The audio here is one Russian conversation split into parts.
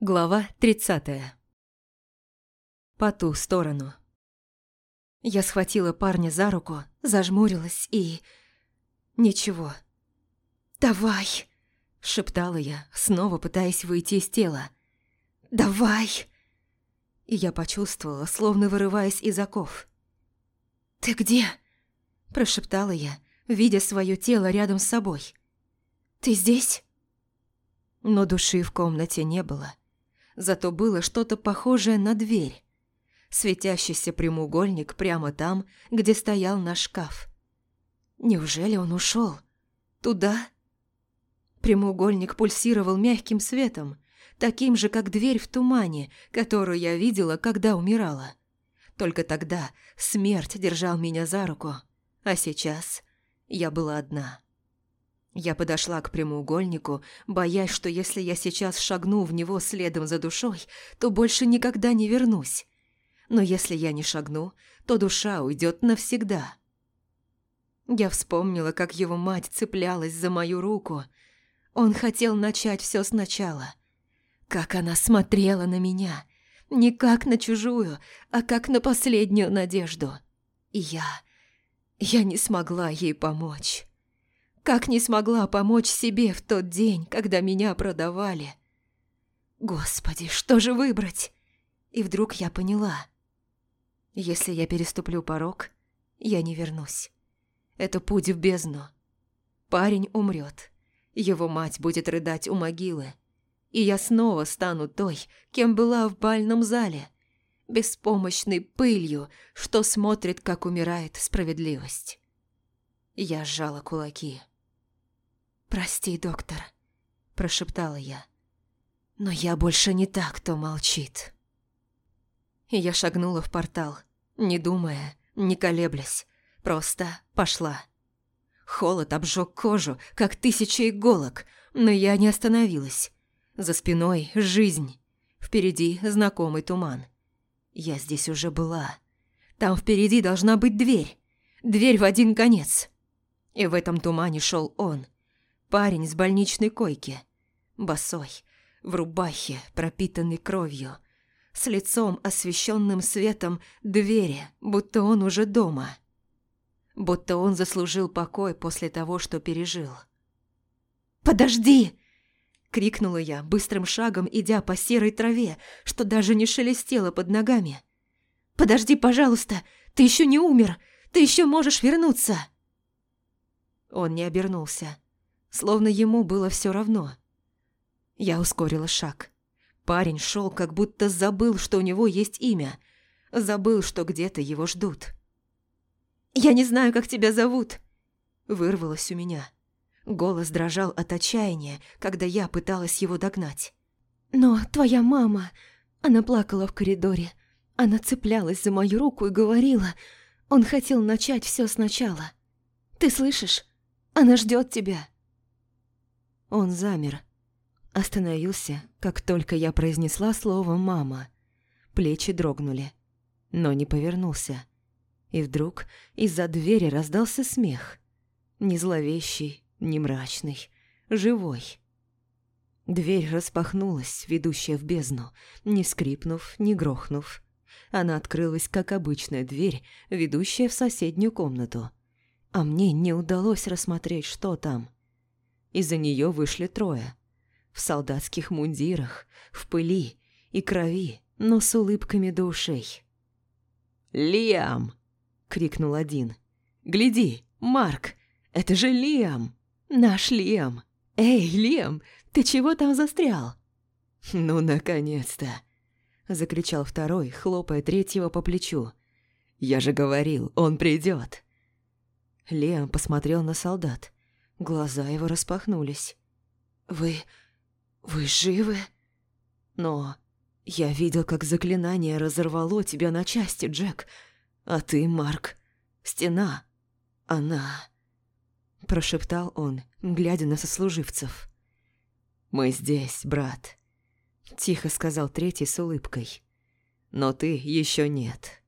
Глава 30. По ту сторону. Я схватила парня за руку, зажмурилась и... Ничего. «Давай!» – шептала я, снова пытаясь выйти из тела. «Давай!» И я почувствовала, словно вырываясь из оков. «Ты где?» – прошептала я, видя свое тело рядом с собой. «Ты здесь?» Но души в комнате не было. Зато было что-то похожее на дверь. Светящийся прямоугольник прямо там, где стоял наш шкаф. Неужели он ушел? Туда? Прямоугольник пульсировал мягким светом, таким же, как дверь в тумане, которую я видела, когда умирала. Только тогда смерть держал меня за руку, а сейчас я была одна. Я подошла к прямоугольнику, боясь, что если я сейчас шагну в него следом за душой, то больше никогда не вернусь. Но если я не шагну, то душа уйдет навсегда. Я вспомнила, как его мать цеплялась за мою руку. Он хотел начать все сначала. Как она смотрела на меня. Не как на чужую, а как на последнюю надежду. И я... Я не смогла ей помочь. Как не смогла помочь себе в тот день, когда меня продавали. Господи, что же выбрать? И вдруг я поняла. Если я переступлю порог, я не вернусь. Это путь в бездну. Парень умрет. Его мать будет рыдать у могилы. И я снова стану той, кем была в бальном зале. Беспомощной пылью, что смотрит, как умирает справедливость. Я сжала кулаки. «Прости, доктор», – прошептала я. «Но я больше не так, кто молчит». И я шагнула в портал, не думая, не колеблясь, просто пошла. Холод обжег кожу, как тысяча иголок, но я не остановилась. За спиной жизнь, впереди знакомый туман. Я здесь уже была. Там впереди должна быть дверь. Дверь в один конец. И в этом тумане шел он – Парень с больничной койки. Босой, в рубахе, пропитанной кровью. С лицом, освещенным светом двери, будто он уже дома. Будто он заслужил покой после того, что пережил. «Подожди!» – крикнула я, быстрым шагом идя по серой траве, что даже не шелестело под ногами. «Подожди, пожалуйста! Ты еще не умер! Ты еще можешь вернуться!» Он не обернулся словно ему было все равно. Я ускорила шаг. Парень шел, как будто забыл, что у него есть имя. Забыл, что где-то его ждут. «Я не знаю, как тебя зовут!» Вырвалось у меня. Голос дрожал от отчаяния, когда я пыталась его догнать. «Но твоя мама...» Она плакала в коридоре. Она цеплялась за мою руку и говорила... Он хотел начать все сначала. «Ты слышишь? Она ждет тебя!» Он замер. Остановился, как только я произнесла слово «мама». Плечи дрогнули, но не повернулся. И вдруг из-за двери раздался смех. Не зловещий, не мрачный, живой. Дверь распахнулась, ведущая в бездну, не скрипнув, не грохнув. Она открылась, как обычная дверь, ведущая в соседнюю комнату. А мне не удалось рассмотреть, что там. Из-за нее вышли трое. В солдатских мундирах, в пыли и крови, но с улыбками до ушей. «Лиам!» — крикнул один. «Гляди, Марк, это же Лиам! Наш Лиам! Эй, Лиам, ты чего там застрял?» «Ну, наконец-то!» — закричал второй, хлопая третьего по плечу. «Я же говорил, он придет!» Лиам посмотрел на солдат. Глаза его распахнулись. «Вы... вы живы?» «Но я видел, как заклинание разорвало тебя на части, Джек. А ты, Марк, стена. Она...» Прошептал он, глядя на сослуживцев. «Мы здесь, брат», — тихо сказал третий с улыбкой. «Но ты еще нет».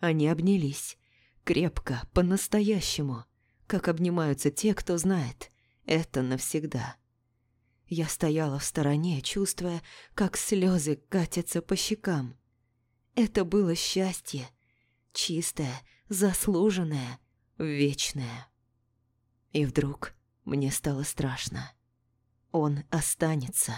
Они обнялись, крепко, по-настоящему, как обнимаются те, кто знает. Это навсегда. Я стояла в стороне, чувствуя, как слезы катятся по щекам. Это было счастье. Чистое, заслуженное, вечное. И вдруг мне стало страшно. Он останется.